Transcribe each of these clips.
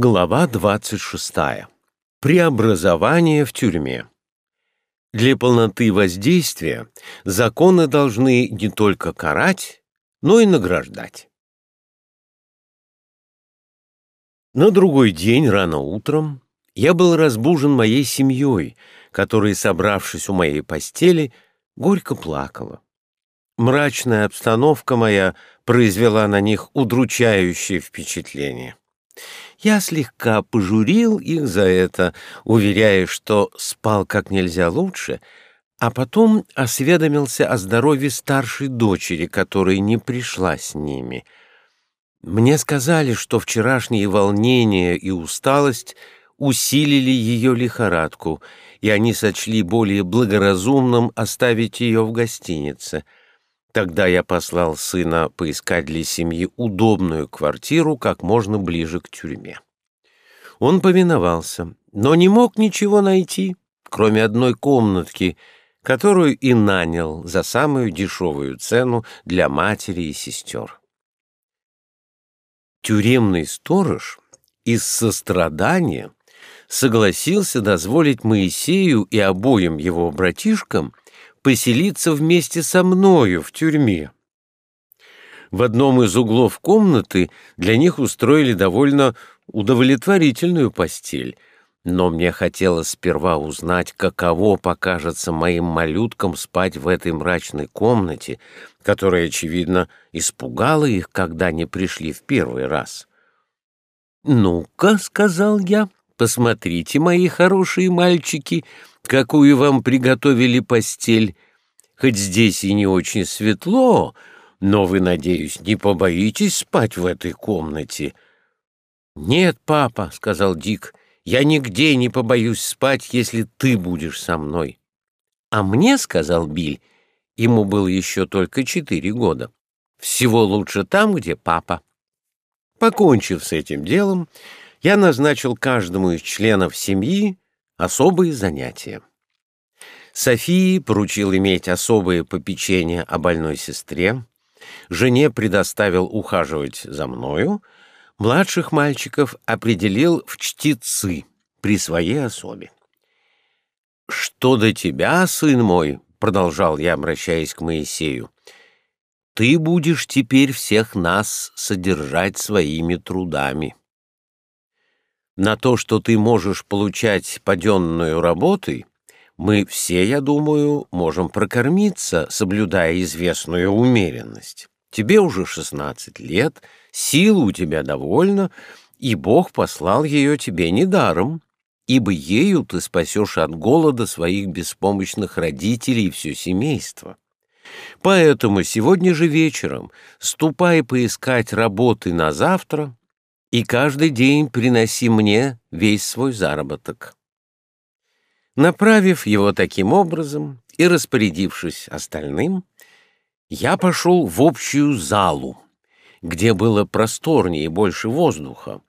Глава 26. Преобразование в тюрьме. Для полноты воздействия законы должны не только карать, но и награждать. На другой день рано утром я был разбужен моей семьей, которая, собравшись у моей постели, горько плакала. Мрачная обстановка моя произвела на них удручающее впечатление. Я слегка пожурил их за это, уверяя, что спал как нельзя лучше, а потом осведомился о здоровье старшей дочери, которая не пришла с ними. Мне сказали, что вчерашние волнения и усталость усилили ее лихорадку, и они сочли более благоразумным оставить ее в гостинице — Тогда я послал сына поискать для семьи удобную квартиру как можно ближе к тюрьме. Он повиновался, но не мог ничего найти, кроме одной комнатки, которую и нанял за самую дешевую цену для матери и сестер. Тюремный сторож из сострадания согласился дозволить Моисею и обоим его братишкам поселиться вместе со мною в тюрьме. В одном из углов комнаты для них устроили довольно удовлетворительную постель, но мне хотелось сперва узнать, каково покажется моим малюткам спать в этой мрачной комнате, которая, очевидно, испугала их, когда они пришли в первый раз. «Ну-ка», — сказал я, — «посмотрите, мои хорошие мальчики, какую вам приготовили постель. Хоть здесь и не очень светло, но вы, надеюсь, не побоитесь спать в этой комнате?» «Нет, папа», — сказал Дик, — «я нигде не побоюсь спать, если ты будешь со мной». «А мне», — сказал Биль, — ему было еще только четыре года, — «всего лучше там, где папа». Покончив с этим делом, я назначил каждому из членов семьи особые занятия. Софии поручил иметь особое попечение о больной сестре, жене предоставил ухаживать за мною, младших мальчиков определил в чтецы при своей особе. «Что до тебя, сын мой?» — продолжал я, обращаясь к Моисею. «Ты будешь теперь всех нас содержать своими трудами. На то, что ты можешь получать паденную работой, мы все, я думаю, можем прокормиться, соблюдая известную умеренность. Тебе уже шестнадцать лет, силы у тебя довольно, и Бог послал ее тебе недаром, ибо ею ты спасешь от голода своих беспомощных родителей и все семейство. Поэтому сегодня же вечером ступай поискать работы на завтра и каждый день приноси мне весь свой заработок. Направив его таким образом и распорядившись остальным, я пошел в общую залу, где было просторнее и больше воздуха.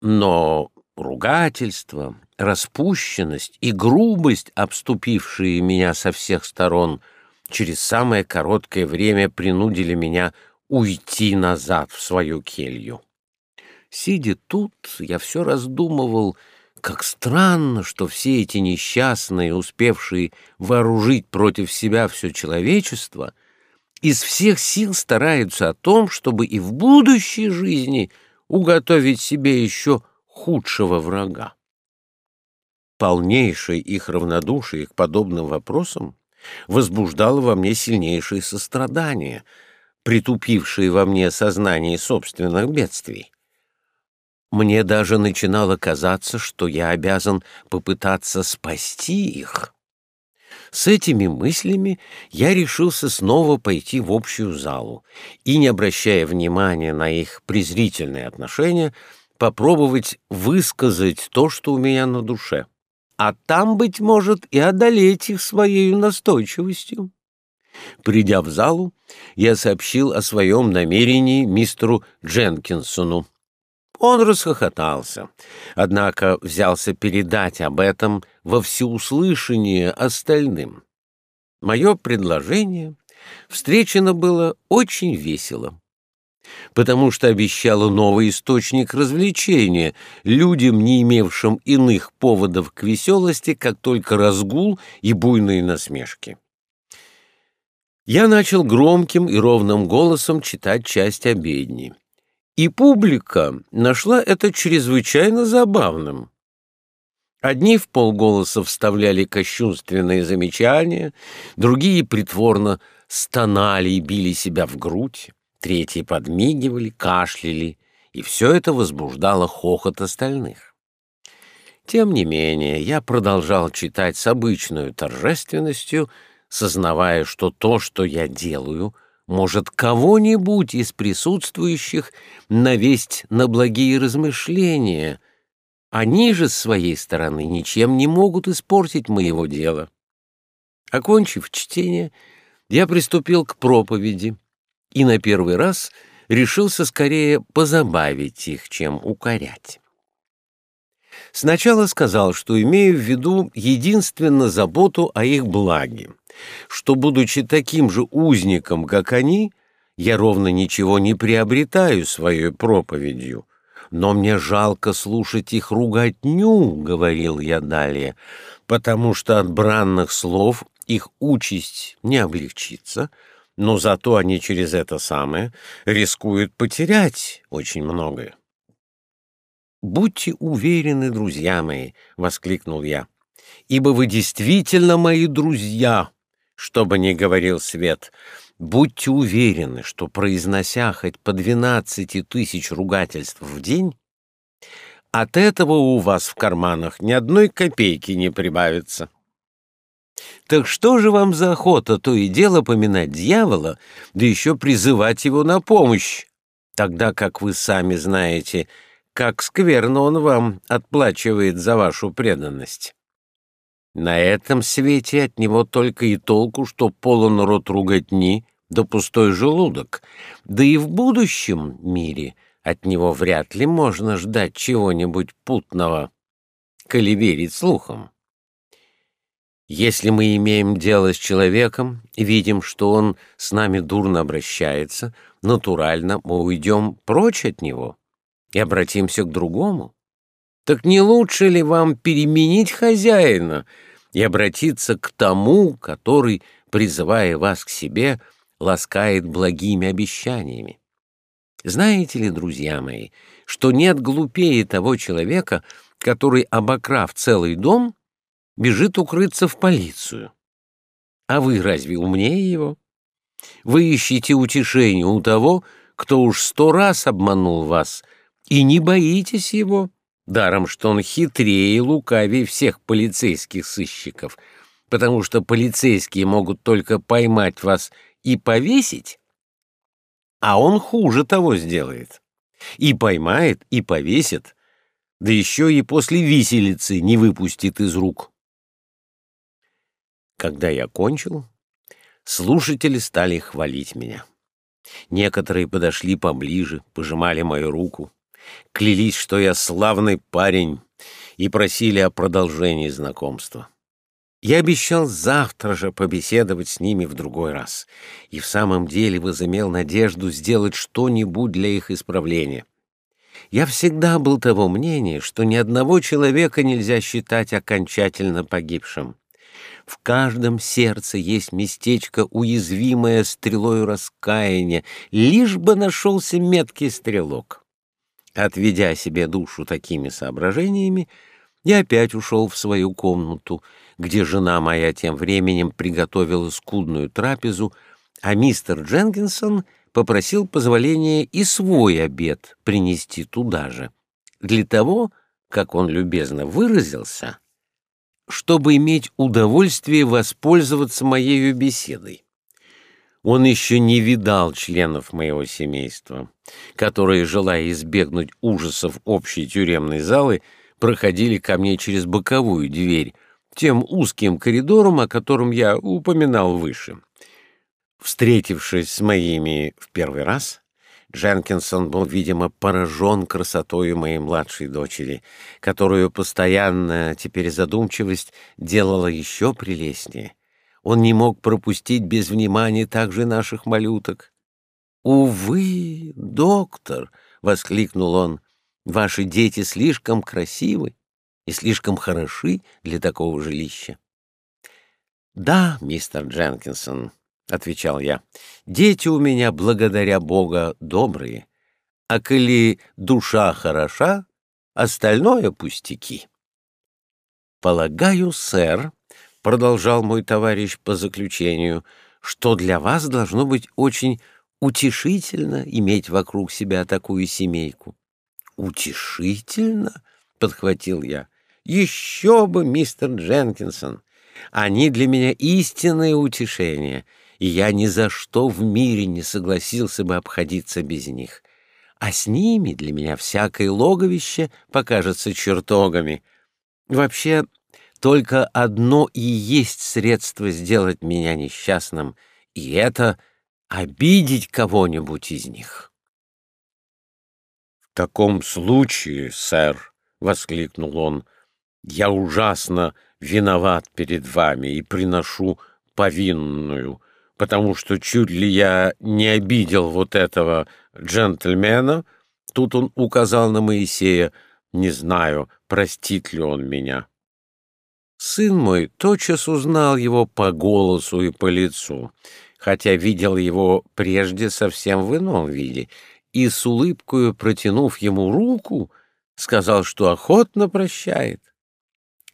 Но ругательство, распущенность и грубость, обступившие меня со всех сторон, через самое короткое время принудили меня уйти назад в свою келью. Сидя тут, я все раздумывал — как странно, что все эти несчастные, успевшие вооружить против себя все человечество, из всех сил стараются о том, чтобы и в будущей жизни уготовить себе еще худшего врага. Полнейшее их равнодушие к подобным вопросам возбуждало во мне сильнейшее сострадание, притупившее во мне сознание собственных бедствий. Мне даже начинало казаться, что я обязан попытаться спасти их. С этими мыслями я решился снова пойти в общую залу и, не обращая внимания на их презрительные отношения, попробовать высказать то, что у меня на душе, а там, быть может, и одолеть их своей настойчивостью. Придя в залу, я сообщил о своем намерении мистеру Дженкинсону. Он расхохотался, однако взялся передать об этом во всеуслышание остальным. Мое предложение встречено было очень весело. потому что обещала новый источник развлечения людям, не имевшим иных поводов к веселости, как только разгул и буйные насмешки. Я начал громким и ровным голосом читать часть обедни. И публика нашла это чрезвычайно забавным. Одни в полголоса вставляли кощунственные замечания, другие притворно стонали и били себя в грудь, третьи подмигивали, кашляли, и все это возбуждало хохот остальных. Тем не менее, я продолжал читать с обычной торжественностью, сознавая, что то, что я делаю, может кого-нибудь из присутствующих навесть на благие размышления. Они же, с своей стороны, ничем не могут испортить моего дела. Окончив чтение, я приступил к проповеди и на первый раз решился скорее позабавить их, чем укорять. Сначала сказал, что имею в виду единственно заботу о их благе, что, будучи таким же узником, как они, я ровно ничего не приобретаю своей проповедью, но мне жалко слушать их руготню, — говорил я далее, — потому что от бранных слов их участь не облегчится, но зато они через это самое рискуют потерять очень многое. «Будьте уверены, друзья мои!» — воскликнул я. «Ибо вы действительно мои друзья!» Что бы ни говорил Свет, будьте уверены, что, произнося хоть по двенадцати тысяч ругательств в день, от этого у вас в карманах ни одной копейки не прибавится. Так что же вам за охота то и дело поминать дьявола, да еще призывать его на помощь, тогда как вы сами знаете, как скверно он вам отплачивает за вашу преданность? На этом свете от него только и толку, что полон рот руготни да пустой желудок, да и в будущем мире от него вряд ли можно ждать чего-нибудь путного, коли верить слухам. Если мы имеем дело с человеком видим, что он с нами дурно обращается, натурально мы уйдем прочь от него и обратимся к другому. Так не лучше ли вам переменить хозяина и обратиться к тому, который, призывая вас к себе, ласкает благими обещаниями? Знаете ли, друзья мои, что нет глупее того человека, который, обокрав целый дом, бежит укрыться в полицию. А вы разве умнее его? Вы ищете утешение у того, кто уж сто раз обманул вас, и не боитесь его, даром что он хитрее и лукавее всех полицейских сыщиков, потому что полицейские могут только поймать вас и повесить, а он хуже того сделает. И поймает, и повесит, да еще и после виселицы не выпустит из рук. Когда я кончил, слушатели стали хвалить меня. Некоторые подошли поближе, пожимали мою руку, клялись, что я славный парень, и просили о продолжении знакомства. Я обещал завтра же побеседовать с ними в другой раз, и в самом деле возымел надежду сделать что-нибудь для их исправления. Я всегда был того мнения, что ни одного человека нельзя считать окончательно погибшим. В каждом сердце есть местечко, уязвимое стрелою раскаяния, лишь бы нашелся меткий стрелок. Отведя себе душу такими соображениями, я опять ушел в свою комнату, где жена моя тем временем приготовила скудную трапезу, а мистер Дженкинсон попросил позволения и свой обед принести туда же, для того, как он любезно выразился, чтобы иметь удовольствие воспользоваться моей беседой. Он еще не видал членов моего семейства, которые, желая избегнуть ужасов общей тюремной залы, проходили ко мне через боковую дверь, тем узким коридором, о котором я упоминал выше. Встретившись с моими в первый раз, Дженкинсон был, видимо, поражен красотой моей младшей дочери, которую постоянная теперь задумчивость делала еще прелестнее. Он не мог пропустить без внимания также наших малюток. «Увы, доктор!» — воскликнул он. «Ваши дети слишком красивы и слишком хороши для такого жилища». «Да, мистер Дженкинсон», — отвечал я, — «дети у меня, благодаря Бога, добрые, а коли душа хороша, остальное пустяки». «Полагаю, сэр», — продолжал мой товарищ по заключению, — «что для вас должно быть очень утешительно иметь вокруг себя такую семейку». «Утешительно?» — подхватил я. «Еще бы, мистер Дженкинсон! Они для меня истинное утешение, и я ни за что в мире не согласился бы обходиться без них. А с ними для меня всякое логовище покажется чертогами. Вообще, только одно и есть средство сделать меня несчастным, и это обидеть кого-нибудь из них. — В таком случае, сэр, — воскликнул он, — я ужасно виноват перед вами и приношу повинную, потому что чуть ли я не обидел вот этого джентльмена, тут он указал на Моисея, не знаю, простит ли он меня. Сын мой тотчас узнал его по голосу и по лицу, хотя видел его прежде совсем в ином виде, и с улыбкою протянув ему руку, сказал, что охотно прощает.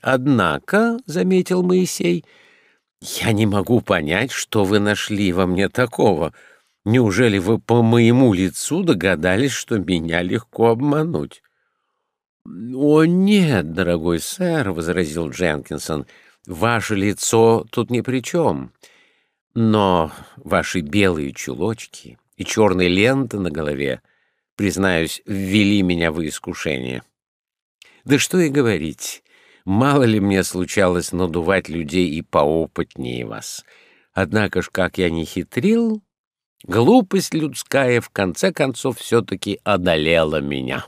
Однако, — заметил Моисей, — я не могу понять, что вы нашли во мне такого. Неужели вы по моему лицу догадались, что меня легко обмануть? — О, нет, дорогой сэр, — возразил Дженкинсон, — ваше лицо тут ни при чем. Но ваши белые чулочки и черные ленты на голове, признаюсь, ввели меня в искушение. Да что и говорить, Мало ли мне случалось надувать людей и поопытнее вас. Однако ж, как я не хитрил, глупость людская в конце концов все-таки одолела меня.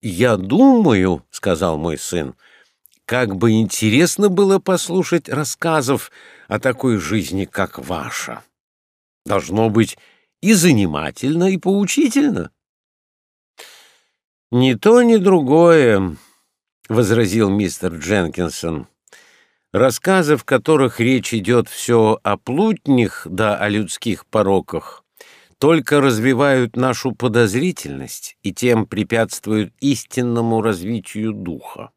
«Я думаю, — сказал мой сын, — как бы интересно было послушать рассказов о такой жизни, как ваша. Должно быть и занимательно, и поучительно». «Ни то, ни другое», — возразил мистер Дженкинсон. «Рассказы, в которых речь идет все о плутнях да о людских пороках, только развивают нашу подозрительность и тем препятствуют истинному развитию духа.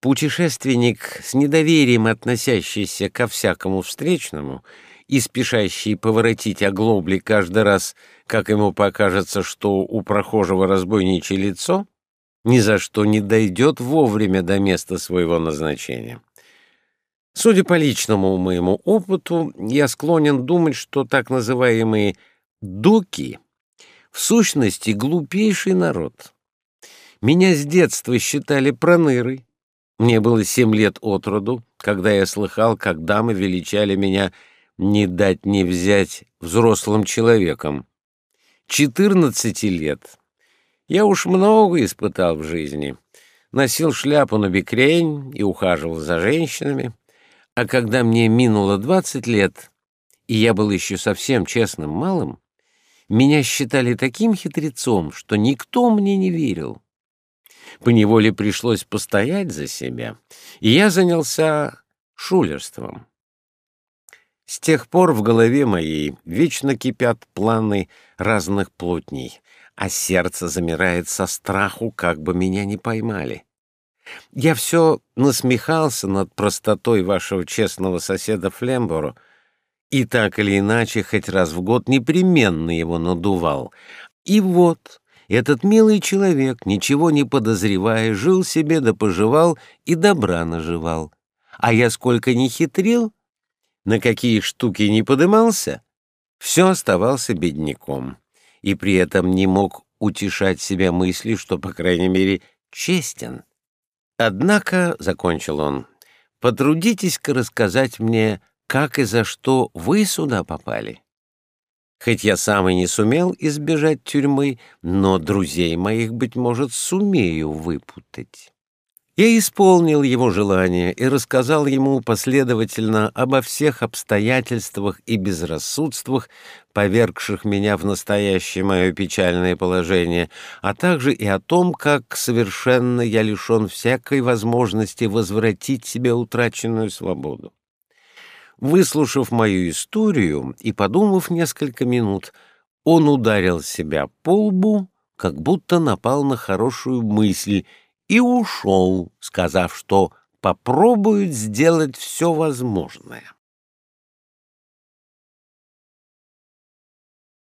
Путешественник, с недоверием относящийся ко всякому встречному и спешащий поворотить оглобли каждый раз, как ему покажется, что у прохожего разбойничье лицо — ни за что не дойдет вовремя до места своего назначения. Судя по личному моему опыту, я склонен думать, что так называемые «дуки» в сущности глупейший народ. Меня с детства считали пронырой. Мне было семь лет от роду, когда я слыхал, как дамы величали меня не дать не взять взрослым человеком. Четырнадцати лет я уж много испытал в жизни. Носил шляпу на бекрень и ухаживал за женщинами. А когда мне минуло двадцать лет, и я был еще совсем честным малым, меня считали таким хитрецом, что никто мне не верил. Поневоле пришлось постоять за себя, и я занялся шулерством. С тех пор в голове моей вечно кипят планы разных плотней, а сердце замирает со страху, как бы меня не поймали. Я все насмехался над простотой вашего честного соседа Флемборо и так или иначе хоть раз в год непременно его надувал. И вот этот милый человек, ничего не подозревая, жил себе да поживал и добра наживал. А я сколько ни хитрил, на какие штуки не подымался, все оставался бедняком и при этом не мог утешать себя мыслью, что, по крайней мере, честен. Однако, — закончил он, — потрудитесь-ка рассказать мне, как и за что вы сюда попали. Хоть я сам и не сумел избежать тюрьмы, но друзей моих, быть может, сумею выпутать. Я исполнил его желание и рассказал ему последовательно обо всех обстоятельствах и безрассудствах, повергших меня в настоящее мое печальное положение, а также и о том, как совершенно я лишен всякой возможности возвратить себе утраченную свободу. Выслушав мою историю и подумав несколько минут, он ударил себя по лбу, как будто напал на хорошую мысль, и ушел, сказав, что попробует сделать все возможное.